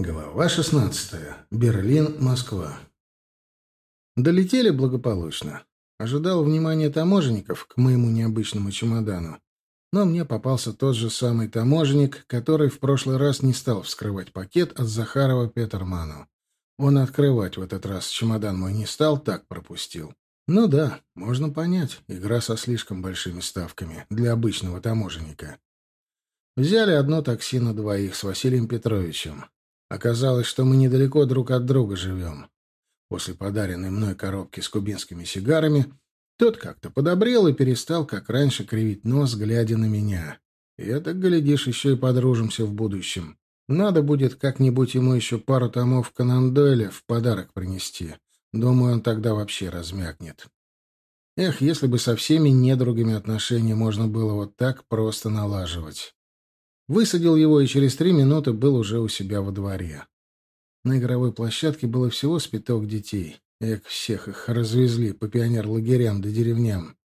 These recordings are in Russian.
Глава 16. Берлин, Москва. Долетели благополучно. Ожидал внимания таможенников к моему необычному чемодану. Но мне попался тот же самый таможенник, который в прошлый раз не стал вскрывать пакет от Захарова Петерману. Он открывать в этот раз чемодан мой не стал, так пропустил. Ну да, можно понять, игра со слишком большими ставками для обычного таможенника. Взяли одно такси на двоих с Василием Петровичем. Оказалось, что мы недалеко друг от друга живем. После подаренной мной коробки с кубинскими сигарами тот как-то подобрел и перестал, как раньше, кривить нос, глядя на меня. И это, глядишь, еще и подружимся в будущем. Надо будет как-нибудь ему еще пару томов Конан Дойля в подарок принести. Думаю, он тогда вообще размякнет. Эх, если бы со всеми недругами отношения можно было вот так просто налаживать. Высадил его и через три минуты был уже у себя во дворе. На игровой площадке было всего спиток детей. Эк, всех их развезли по пионер-лагерям да деревням.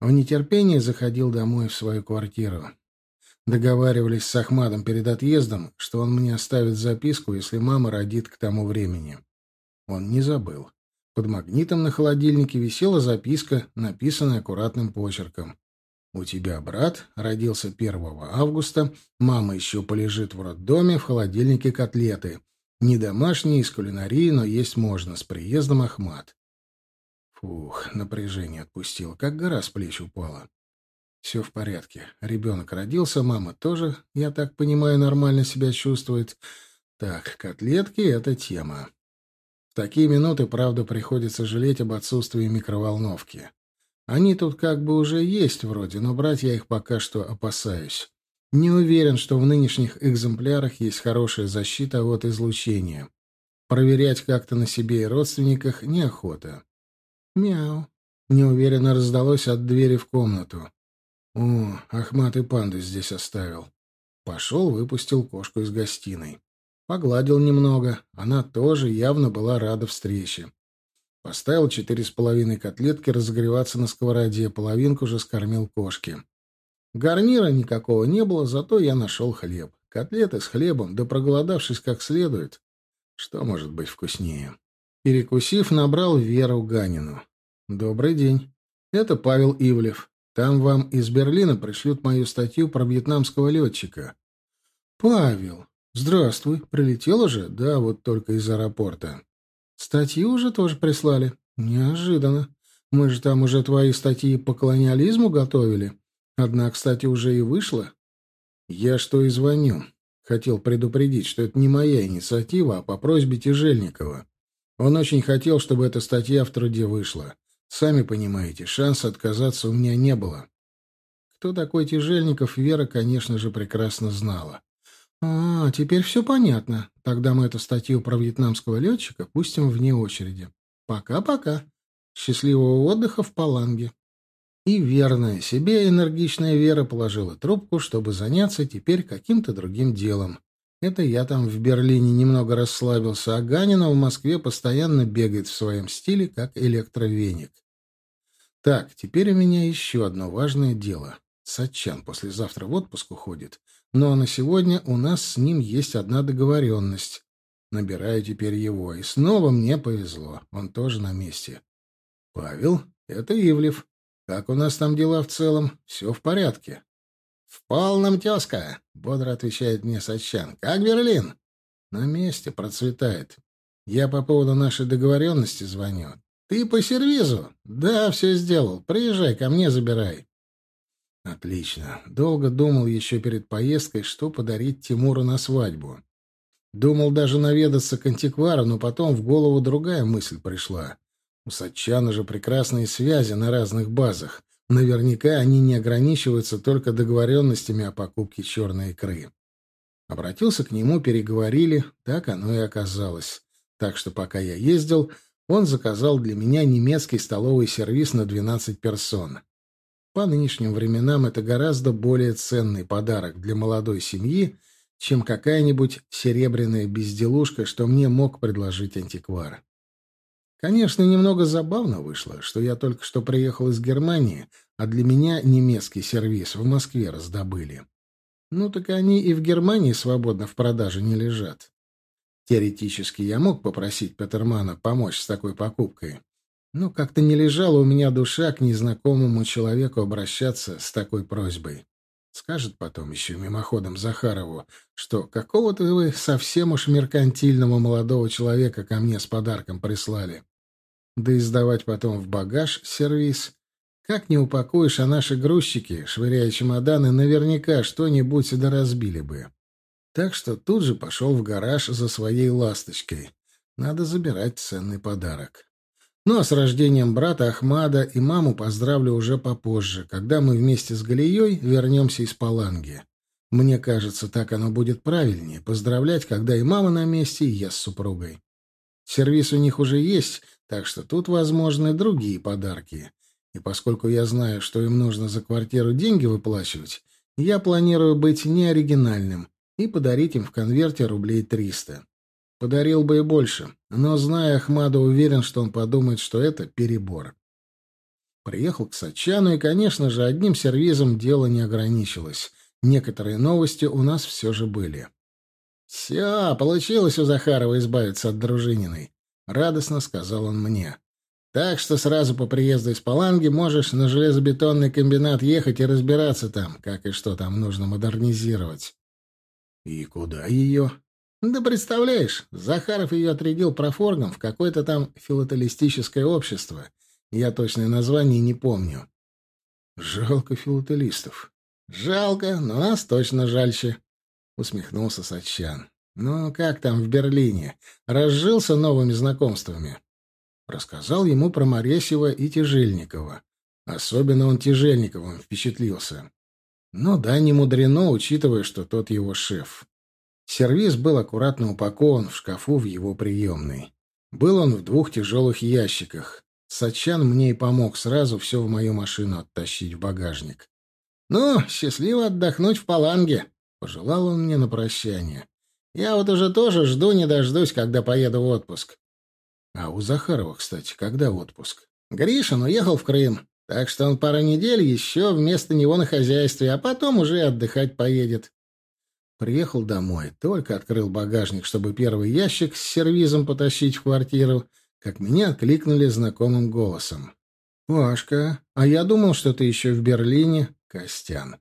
В нетерпении заходил домой в свою квартиру. Договаривались с Ахмадом перед отъездом, что он мне оставит записку, если мама родит к тому времени. Он не забыл. Под магнитом на холодильнике висела записка, написанная аккуратным почерком. У тебя брат родился 1 августа, мама еще полежит в роддоме, в холодильнике котлеты. Не домашние, из кулинарии, но есть можно, с приездом Ахмат. Фух, напряжение отпустил, как гора с плеч упала. Все в порядке. Ребенок родился, мама тоже, я так понимаю, нормально себя чувствует. Так, котлетки — это тема. В такие минуты, правда, приходится жалеть об отсутствии микроволновки. Они тут как бы уже есть вроде, но брать я их пока что опасаюсь. Не уверен, что в нынешних экземплярах есть хорошая защита от излучения. Проверять как-то на себе и родственниках неохота. Мяу. Неуверенно раздалось от двери в комнату. О, Ахмат и панду здесь оставил. Пошел, выпустил кошку из гостиной. Погладил немного. Она тоже явно была рада встрече. Поставил четыре с половиной котлетки разогреваться на сковороде, половинку же скормил кошке. Гарнира никакого не было, зато я нашел хлеб. Котлеты с хлебом, да проголодавшись как следует. Что может быть вкуснее? Перекусив, набрал Веру Ганину. «Добрый день. Это Павел Ивлев. Там вам из Берлина пришлют мою статью про вьетнамского летчика». «Павел, здравствуй. Прилетел уже?» «Да, вот только из аэропорта». Статью уже тоже прислали. Неожиданно. Мы же там уже твои статьи по колониализму готовили. Одна, кстати, уже и вышла. Я что и звоню. Хотел предупредить, что это не моя инициатива, а по просьбе Тяжельникова. Он очень хотел, чтобы эта статья в труде вышла. Сами понимаете, шанса отказаться у меня не было. Кто такой Тяжельников, Вера, конечно же, прекрасно знала. «А, теперь все понятно. Тогда мы эту статью про вьетнамского летчика пустим вне очереди. Пока-пока. Счастливого отдыха в Паланге». И верная себе энергичная Вера положила трубку, чтобы заняться теперь каким-то другим делом. Это я там в Берлине немного расслабился, а Ганина в Москве постоянно бегает в своем стиле, как электровеник. Так, теперь у меня еще одно важное дело. Сачан послезавтра в отпуск уходит. Но на сегодня у нас с ним есть одна договоренность. Набираю теперь его, и снова мне повезло. Он тоже на месте. Павел, это Ивлев. Как у нас там дела в целом? Все в порядке. В полном тезка, бодро отвечает мне Сачан. Как Берлин? На месте процветает. Я по поводу нашей договоренности звоню. Ты по сервизу? Да, все сделал. Приезжай ко мне, забирай. Отлично. Долго думал еще перед поездкой, что подарить Тимуру на свадьбу. Думал даже наведаться к антиквару, но потом в голову другая мысль пришла. У Сатчана же прекрасные связи на разных базах. Наверняка они не ограничиваются только договоренностями о покупке черной икры. Обратился к нему, переговорили, так оно и оказалось. Так что пока я ездил, он заказал для меня немецкий столовый сервис на 12 персон. По нынешним временам это гораздо более ценный подарок для молодой семьи, чем какая-нибудь серебряная безделушка, что мне мог предложить антиквар. Конечно, немного забавно вышло, что я только что приехал из Германии, а для меня немецкий сервис в Москве раздобыли. Ну так они и в Германии свободно в продаже не лежат. Теоретически я мог попросить Петермана помочь с такой покупкой. Но как-то не лежала у меня душа к незнакомому человеку обращаться с такой просьбой. Скажет потом еще мимоходом Захарову, что какого-то вы совсем уж меркантильного молодого человека ко мне с подарком прислали. Да и сдавать потом в багаж сервис. Как не упакуешь, а наши грузчики, швыряя чемоданы, наверняка что-нибудь да разбили бы. Так что тут же пошел в гараж за своей ласточкой. Надо забирать ценный подарок. Ну а с рождением брата Ахмада и маму поздравлю уже попозже, когда мы вместе с Галией вернемся из Паланги. Мне кажется, так оно будет правильнее — поздравлять, когда и мама на месте, и я с супругой. Сервис у них уже есть, так что тут возможны другие подарки. И поскольку я знаю, что им нужно за квартиру деньги выплачивать, я планирую быть неоригинальным и подарить им в конверте рублей триста. Подарил бы и больше, но, зная Ахмада, уверен, что он подумает, что это перебор. Приехал к Сачану, и, конечно же, одним сервизом дело не ограничилось. Некоторые новости у нас все же были. «Все, получилось у Захарова избавиться от Дружининой», — радостно сказал он мне. «Так что сразу по приезду из Паланги можешь на железобетонный комбинат ехать и разбираться там, как и что там нужно модернизировать». «И куда ее?» Да представляешь, Захаров ее отрядил профоргом в какое-то там филателистическое общество. Я точное название не помню. Жалко филателистов. Жалко, но нас точно жальче, усмехнулся Сачан. Ну, как там в Берлине? Разжился новыми знакомствами. Рассказал ему про Моресева и Тяжельникова. Особенно он Тяжельниковым впечатлился. Ну да, не мудрено, учитывая, что тот его шеф. Сервиз был аккуратно упакован в шкафу в его приемной. Был он в двух тяжелых ящиках. Сачан мне и помог сразу все в мою машину оттащить в багажник. «Ну, счастливо отдохнуть в Паланге», — пожелал он мне на прощание. «Я вот уже тоже жду не дождусь, когда поеду в отпуск». А у Захарова, кстати, когда отпуск? Гришин уехал в Крым, так что он пару недель еще вместо него на хозяйстве, а потом уже отдыхать поедет. Приехал домой, только открыл багажник, чтобы первый ящик с сервизом потащить в квартиру, как меня откликнули знакомым голосом. «Пашка, а я думал, что ты еще в Берлине?» «Костян».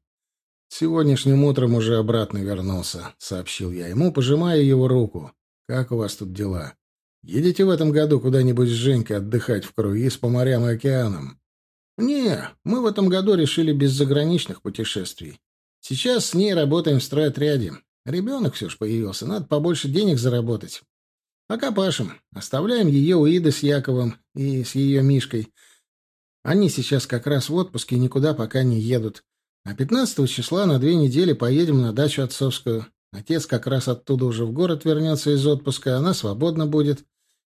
«Сегодняшним утром уже обратно вернулся», — сообщил я ему, пожимая его руку. «Как у вас тут дела? Едете в этом году куда-нибудь с Женькой отдыхать в круиз по морям и океанам?» «Не, мы в этом году решили без заграничных путешествий. Сейчас с ней работаем в стройотряде. Ребенок все ж появился, надо побольше денег заработать. Пока пашем. Оставляем ее у Иды с Яковом и с ее Мишкой. Они сейчас как раз в отпуске и никуда пока не едут. А 15 числа на две недели поедем на дачу отцовскую. Отец как раз оттуда уже в город вернется из отпуска, она свободна будет.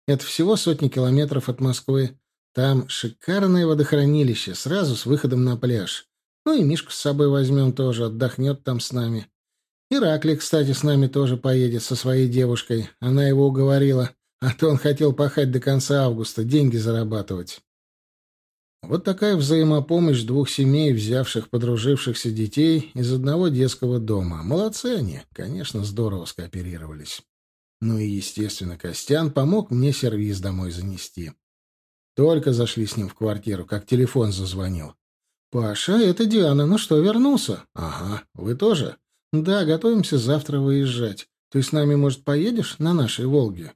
Это всего сотни километров от Москвы. Там шикарное водохранилище, сразу с выходом на пляж. Ну и Мишку с собой возьмем тоже, отдохнет там с нами. Иракли, кстати, с нами тоже поедет со своей девушкой. Она его уговорила, а то он хотел пахать до конца августа, деньги зарабатывать. Вот такая взаимопомощь двух семей, взявших подружившихся детей из одного детского дома. Молодцы они, конечно, здорово скооперировались. Ну и, естественно, Костян помог мне сервиз домой занести. Только зашли с ним в квартиру, как телефон зазвонил. «Паша, это Диана. Ну что, вернулся?» «Ага. Вы тоже?» «Да, готовимся завтра выезжать. Ты с нами, может, поедешь на нашей «Волге»?»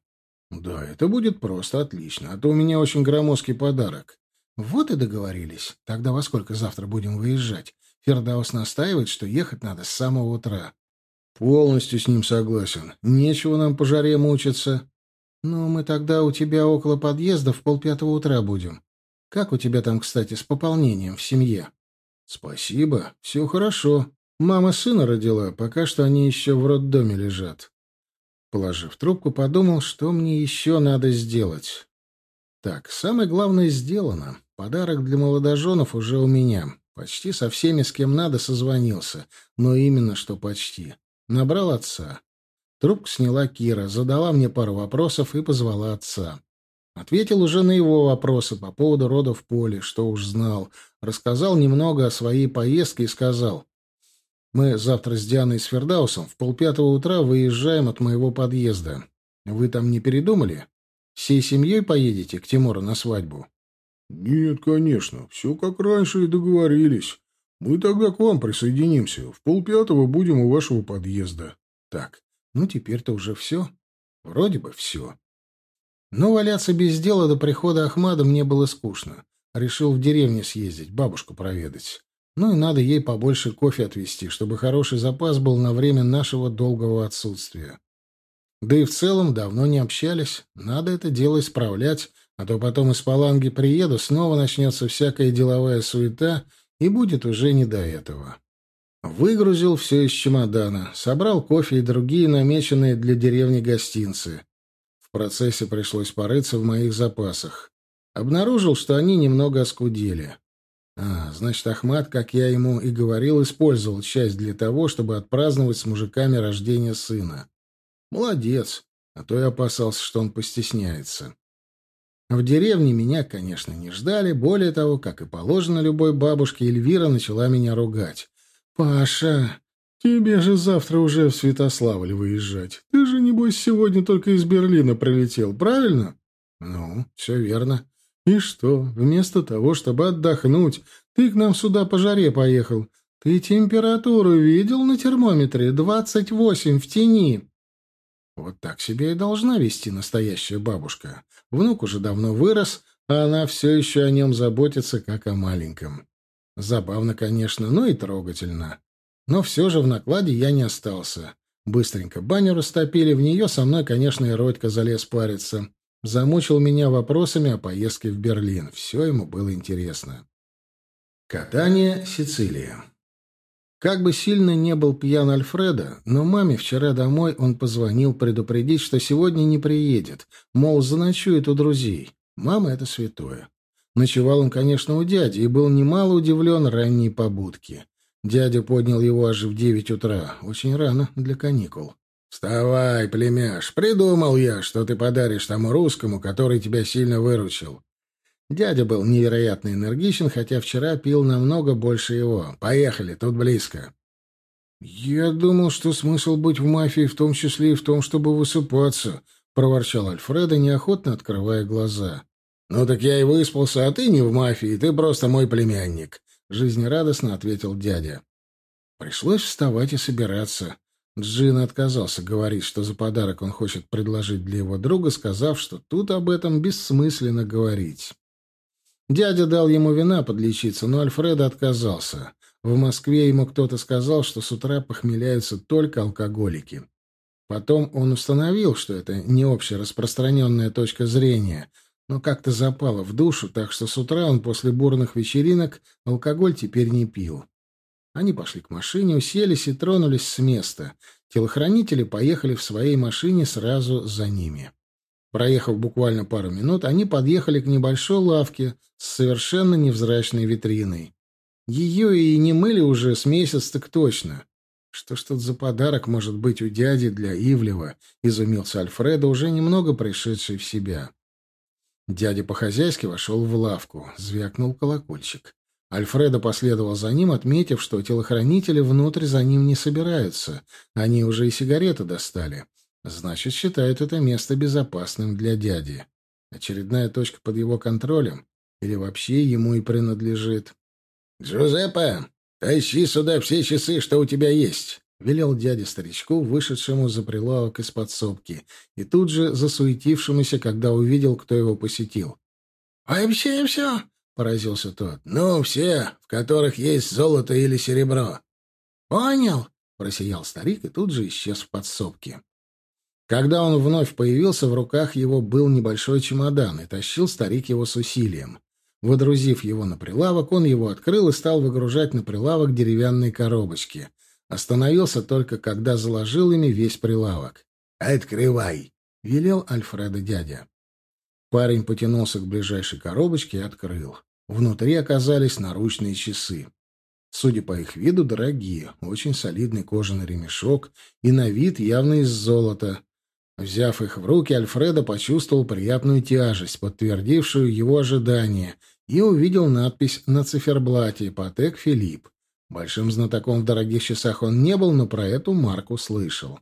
«Да, это будет просто отлично. А то у меня очень громоздкий подарок». «Вот и договорились. Тогда во сколько завтра будем выезжать?» Фердаус настаивает, что ехать надо с самого утра. «Полностью с ним согласен. Нечего нам по жаре мучиться». «Ну, мы тогда у тебя около подъезда в полпятого утра будем. Как у тебя там, кстати, с пополнением в семье? Спасибо, все хорошо. Мама сына родила, пока что они еще в роддоме лежат. Положив трубку, подумал, что мне еще надо сделать. Так, самое главное сделано. Подарок для молодоженов уже у меня. Почти со всеми, с кем надо, созвонился. Но именно что почти. Набрал отца. Трубку сняла Кира, задала мне пару вопросов и позвала отца. Ответил уже на его вопросы по поводу рода в поле, что уж знал. Рассказал немного о своей поездке и сказал. «Мы завтра с Дианой и с Фердаусом в полпятого утра выезжаем от моего подъезда. Вы там не передумали? Всей семьей поедете к Тимуру на свадьбу? Нет, конечно. Все как раньше и договорились. Мы тогда к вам присоединимся. В полпятого будем у вашего подъезда. Так, ну теперь-то уже все. Вроде бы все. Но валяться без дела до прихода Ахмада мне было скучно. Решил в деревне съездить, бабушку проведать. Ну и надо ей побольше кофе отвезти, чтобы хороший запас был на время нашего долгого отсутствия. Да и в целом давно не общались. Надо это дело исправлять, а то потом из Паланги приеду, снова начнется всякая деловая суета, и будет уже не до этого. Выгрузил все из чемодана, собрал кофе и другие намеченные для деревни гостинцы. Процессе пришлось порыться в моих запасах. Обнаружил, что они немного оскудели. А, значит, Ахмат, как я ему и говорил, использовал часть для того, чтобы отпраздновать с мужиками рождение сына. Молодец, а то я опасался, что он постесняется. В деревне меня, конечно, не ждали. Более того, как и положено любой бабушке, Эльвира начала меня ругать. «Паша, тебе же завтра уже в Святославль выезжать. Ты же, небось, сегодня только из Берлина прилетел, правильно?» «Ну, все верно. И что, вместо того, чтобы отдохнуть, ты к нам сюда по жаре поехал? Ты температуру видел на термометре? Двадцать восемь в тени!» Вот так себя и должна вести настоящая бабушка. Внук уже давно вырос, а она все еще о нем заботится, как о маленьком. Забавно, конечно, но и трогательно. Но все же в накладе я не остался. Быстренько баню растопили, в нее со мной, конечно, и Родька залез париться. Замучил меня вопросами о поездке в Берлин. Все ему было интересно. Катание, Сицилия. Как бы сильно не был пьян Альфреда, но маме вчера домой он позвонил предупредить, что сегодня не приедет, мол, заночует у друзей. Мама — это святое. Ночевал он, конечно, у дяди и был немало удивлен ранней побудке. Дядя поднял его аж в девять утра, очень рано для каникул. «Вставай, племяш, придумал я, что ты подаришь тому русскому, который тебя сильно выручил. Дядя был невероятно энергичен, хотя вчера пил намного больше его. Поехали, тут близко. «Я думал, что смысл быть в мафии в том числе и в том, чтобы высыпаться», — проворчал Альфреда, неохотно открывая глаза. «Ну так я и выспался, а ты не в мафии, ты просто мой племянник», — жизнерадостно ответил дядя. Пришлось вставать и собираться. Джин отказался говорить, что за подарок он хочет предложить для его друга, сказав, что тут об этом бессмысленно говорить. Дядя дал ему вина подлечиться, но Альфреда отказался. В Москве ему кто-то сказал, что с утра похмеляются только алкоголики. Потом он установил, что это не общераспространенная точка зрения, но как-то запало в душу, так что с утра он после бурных вечеринок алкоголь теперь не пил. Они пошли к машине, уселись и тронулись с места. Телохранители поехали в своей машине сразу за ними. Проехав буквально пару минут, они подъехали к небольшой лавке с совершенно невзрачной витриной. Ее и не мыли уже с месяц так точно. Что ж тут за подарок может быть у дяди для Ивлева? Изумился Альфреда, уже немного пришедший в себя. Дядя по-хозяйски вошел в лавку. Звякнул колокольчик. Альфредо последовал за ним, отметив, что телохранители внутрь за ним не собираются. Они уже и сигареты достали. Значит, считают это место безопасным для дяди. Очередная точка под его контролем? Или вообще ему и принадлежит? «Джузеппе, тащи сюда все часы, что у тебя есть!» — велел дядя старичку, вышедшему за прилавок из подсобки, и тут же засуетившемуся, когда увидел, кто его посетил. «Вообще все?» — поразился тот. «Ну, все, в которых есть золото или серебро». «Понял», — просиял старик и тут же исчез в подсобке. Когда он вновь появился, в руках его был небольшой чемодан, и тащил старик его с усилием. Выдрузив его на прилавок, он его открыл и стал выгружать на прилавок деревянные коробочки. Остановился только, когда заложил ими весь прилавок. «Открывай!» — велел Альфреда дядя. Парень потянулся к ближайшей коробочке и открыл. Внутри оказались наручные часы. Судя по их виду, дорогие, очень солидный кожаный ремешок и на вид явно из золота, Взяв их в руки, Альфредо почувствовал приятную тяжесть, подтвердившую его ожидания, и увидел надпись на циферблате «Патек Филипп». Большим знатоком в дорогих часах он не был, но про эту марку слышал.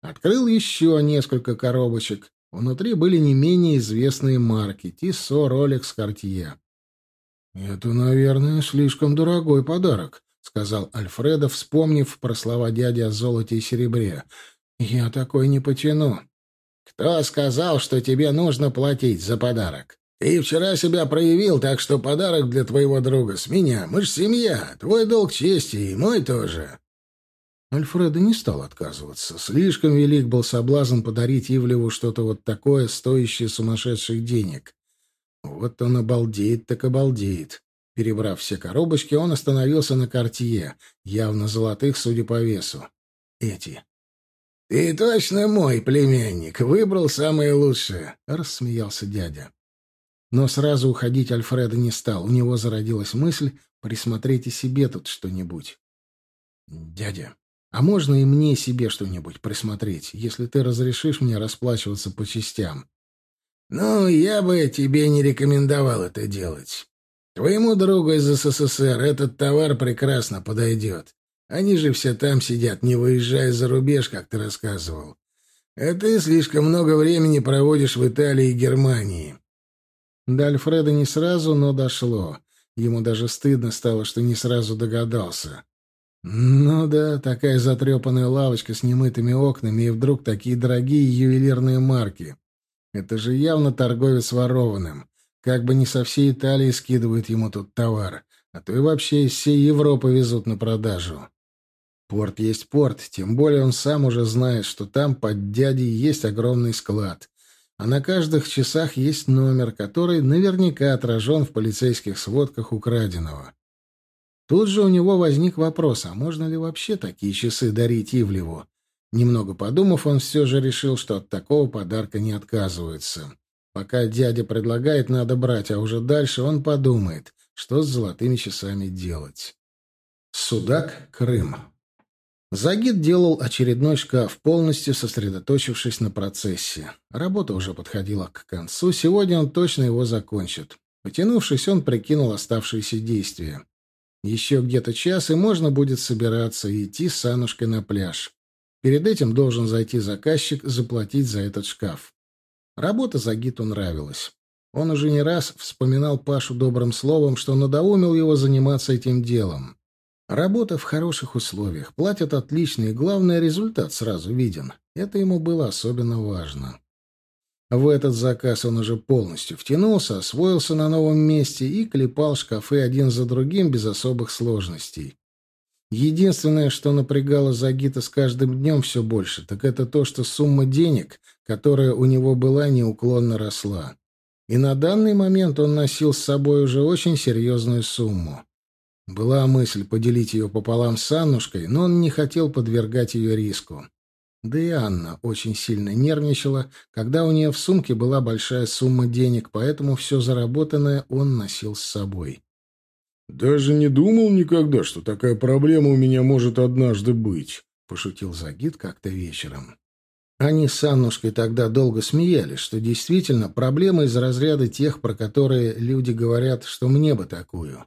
Открыл еще несколько коробочек. Внутри были не менее известные марки — Тиссо, Ролекс, Картье. «Это, наверное, слишком дорогой подарок», — сказал Альфредо, вспомнив про слова дяди о золоте и серебре. «Я такой не потяну». «Кто сказал, что тебе нужно платить за подарок? Ты вчера себя проявил, так что подарок для твоего друга с меня. Мы ж семья, твой долг чести и мой тоже». Альфредо не стал отказываться. Слишком велик был соблазн подарить Ивлеву что-то вот такое, стоящее сумасшедших денег. Вот он обалдеет так обалдеет. Перебрав все коробочки, он остановился на картье, явно золотых, судя по весу. Эти. «Ты точно мой племянник, выбрал самое лучшее», — рассмеялся дядя. Но сразу уходить Альфреда не стал. У него зародилась мысль присмотреть и себе тут что-нибудь. «Дядя, а можно и мне себе что-нибудь присмотреть, если ты разрешишь мне расплачиваться по частям?» «Ну, я бы тебе не рекомендовал это делать. Твоему другу из СССР этот товар прекрасно подойдет. Они же все там сидят, не выезжая за рубеж, как ты рассказывал. А ты слишком много времени проводишь в Италии и Германии». До Альфреда не сразу, но дошло. Ему даже стыдно стало, что не сразу догадался. Ну да, такая затрепанная лавочка с немытыми окнами, и вдруг такие дорогие ювелирные марки. Это же явно торговец ворованным. Как бы не со всей Италии скидывают ему тут товар, а то и вообще из всей Европы везут на продажу. Порт есть порт, тем более он сам уже знает, что там под дядей есть огромный склад. А на каждых часах есть номер, который наверняка отражен в полицейских сводках украденного. Тут же у него возник вопрос, а можно ли вообще такие часы дарить Ивлеву? Немного подумав, он все же решил, что от такого подарка не отказывается. Пока дядя предлагает, надо брать, а уже дальше он подумает, что с золотыми часами делать. Судак, Крым. Загид делал очередной шкаф, полностью сосредоточившись на процессе. Работа уже подходила к концу, сегодня он точно его закончит. Потянувшись, он прикинул оставшиеся действия. Еще где-то час, и можно будет собираться и идти с Анушкой на пляж. Перед этим должен зайти заказчик, заплатить за этот шкаф. Работа Загиту нравилась. Он уже не раз вспоминал Пашу добрым словом, что надоумил его заниматься этим делом. Работа в хороших условиях, платят отлично, и главное, результат сразу виден. Это ему было особенно важно. В этот заказ он уже полностью втянулся, освоился на новом месте и клепал шкафы один за другим без особых сложностей. Единственное, что напрягало Загита с каждым днем все больше, так это то, что сумма денег, которая у него была, неуклонно росла. И на данный момент он носил с собой уже очень серьезную сумму. Была мысль поделить ее пополам с Аннушкой, но он не хотел подвергать ее риску. Да и Анна очень сильно нервничала, когда у нее в сумке была большая сумма денег, поэтому все заработанное он носил с собой. «Даже не думал никогда, что такая проблема у меня может однажды быть», — пошутил Загид как-то вечером. Они с Аннушкой тогда долго смеялись, что действительно проблема из разряда тех, про которые люди говорят, что мне бы такую.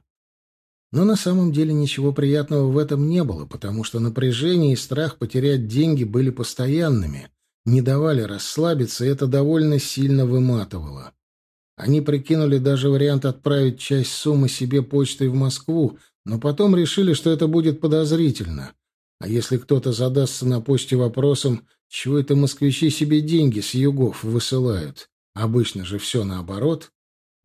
Но на самом деле ничего приятного в этом не было, потому что напряжение и страх потерять деньги были постоянными, не давали расслабиться, и это довольно сильно выматывало. Они прикинули даже вариант отправить часть суммы себе почтой в Москву, но потом решили, что это будет подозрительно. А если кто-то задастся на почте вопросом, чего это москвичи себе деньги с югов высылают? Обычно же все наоборот.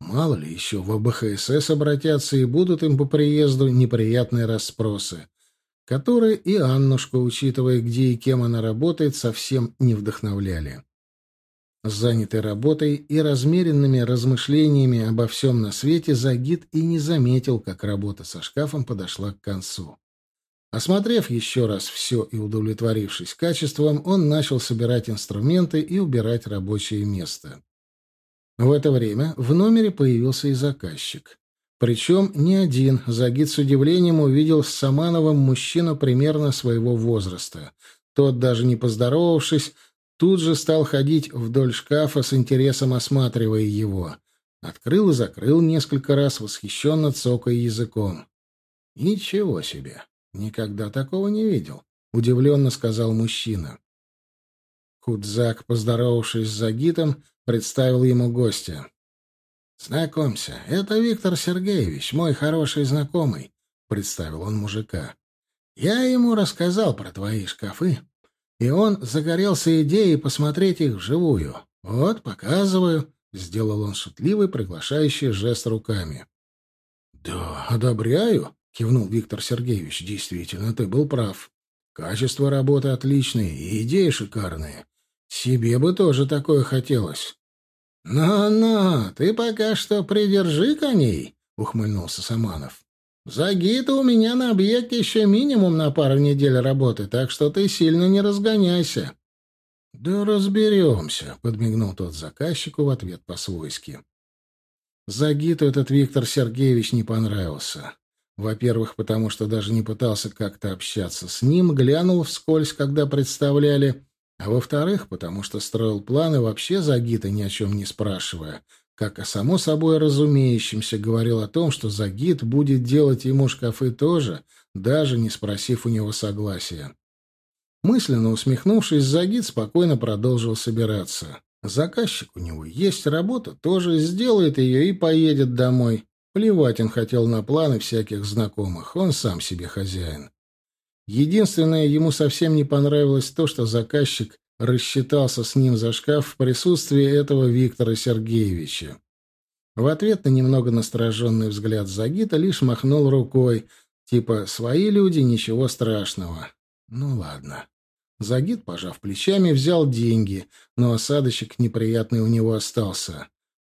Мало ли, еще в АБХСС обратятся и будут им по приезду неприятные расспросы, которые и Аннушку, учитывая, где и кем она работает, совсем не вдохновляли. Занятый работой и размеренными размышлениями обо всем на свете, Загид и не заметил, как работа со шкафом подошла к концу. Осмотрев еще раз все и удовлетворившись качеством, он начал собирать инструменты и убирать рабочее место. В это время в номере появился и заказчик. Причем не один. Загид с удивлением увидел с Самановым мужчину примерно своего возраста. Тот, даже не поздоровавшись, тут же стал ходить вдоль шкафа с интересом осматривая его. Открыл и закрыл несколько раз, восхищенно цокая языком. «Ничего себе! Никогда такого не видел», — удивленно сказал мужчина. Кудзак, поздоровавшись с Загитом, представил ему гостя. «Знакомься, это Виктор Сергеевич, мой хороший знакомый», — представил он мужика. «Я ему рассказал про твои шкафы, и он загорелся идеей посмотреть их вживую. Вот, показываю», — сделал он шутливый, приглашающий жест руками. «Да, одобряю», — кивнул Виктор Сергеевич. «Действительно, ты был прав. Качество работы отличное и идеи шикарные. Себе бы тоже такое хотелось». «Ну-ну, ты пока что придержи коней», — ухмыльнулся Саманов. «Загита у меня на объекте еще минимум на пару недель работы, так что ты сильно не разгоняйся». «Да разберемся», — подмигнул тот заказчику в ответ по-свойски. Загиту этот Виктор Сергеевич не понравился. Во-первых, потому что даже не пытался как-то общаться с ним, глянул вскользь, когда представляли, а во-вторых, потому что строил планы вообще за Гита ни о чем не спрашивая, как о само собой разумеющемся говорил о том, что Загид будет делать ему шкафы тоже, даже не спросив у него согласия. Мысленно усмехнувшись, Загид спокойно продолжил собираться. Заказчик у него есть работа, тоже сделает ее и поедет домой. Плевать он хотел на планы всяких знакомых, он сам себе хозяин. Единственное, ему совсем не понравилось то, что заказчик рассчитался с ним за шкаф в присутствии этого Виктора Сергеевича. В ответ на немного настороженный взгляд Загита лишь махнул рукой, типа «свои люди, ничего страшного». Ну ладно. Загид, пожав плечами, взял деньги, но осадочек неприятный у него остался.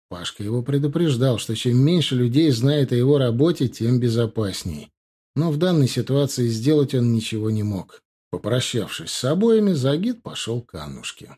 Пашка его предупреждал, что чем меньше людей знает о его работе, тем безопасней но в данной ситуации сделать он ничего не мог. Попрощавшись с обоими, Загид пошел к Аннушке.